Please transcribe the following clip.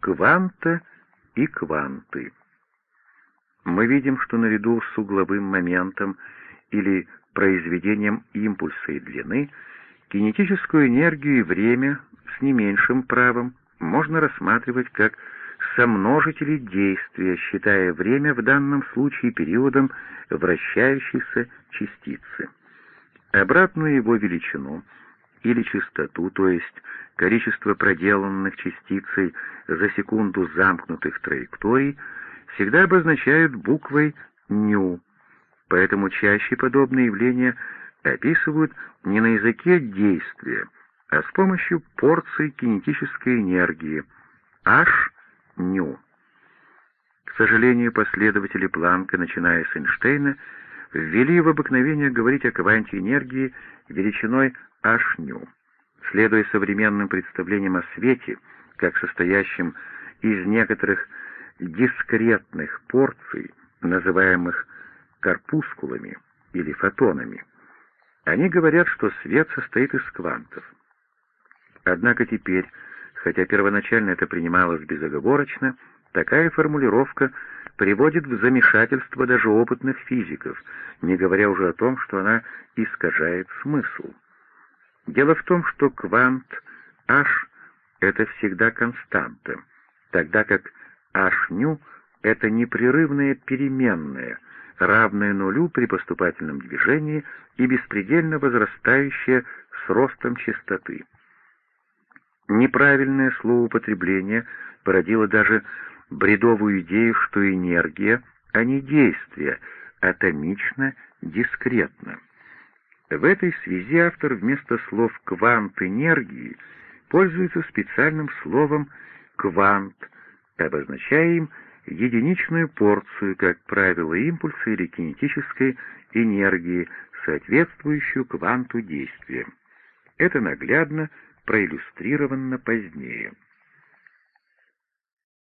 кванта и кванты. Мы видим, что наряду с угловым моментом или произведением импульса и длины кинетическую энергию и время с не меньшим правом можно рассматривать как сомножители действия, считая время в данном случае периодом вращающейся частицы. Обратную его величину или частоту, то есть количество проделанных частицей за секунду замкнутых траекторий, всегда обозначают буквой «ню», поэтому чаще подобные явления описывают не на языке действия, а с помощью порций кинетической энергии H ню. К сожалению, последователи Планка, начиная с Эйнштейна, ввели в обыкновение говорить о кванте энергии величиной h ню. Следуя современным представлениям о свете, как состоящим из некоторых дискретных порций, называемых корпускулами или фотонами, они говорят, что свет состоит из квантов. Однако теперь Хотя первоначально это принималось безоговорочно, такая формулировка приводит в замешательство даже опытных физиков, не говоря уже о том, что она искажает смысл. Дело в том, что квант h — это всегда константа, тогда как h-ню — это непрерывная переменная, равная нулю при поступательном движении и беспредельно возрастающая с ростом частоты. Неправильное словоупотребление породило даже бредовую идею, что энергия, а не действие, атомично, дискретно. В этой связи автор вместо слов «квант энергии» пользуется специальным словом «квант», обозначая им единичную порцию, как правило, импульса или кинетической энергии, соответствующую кванту действия. Это наглядно проиллюстрировано позднее.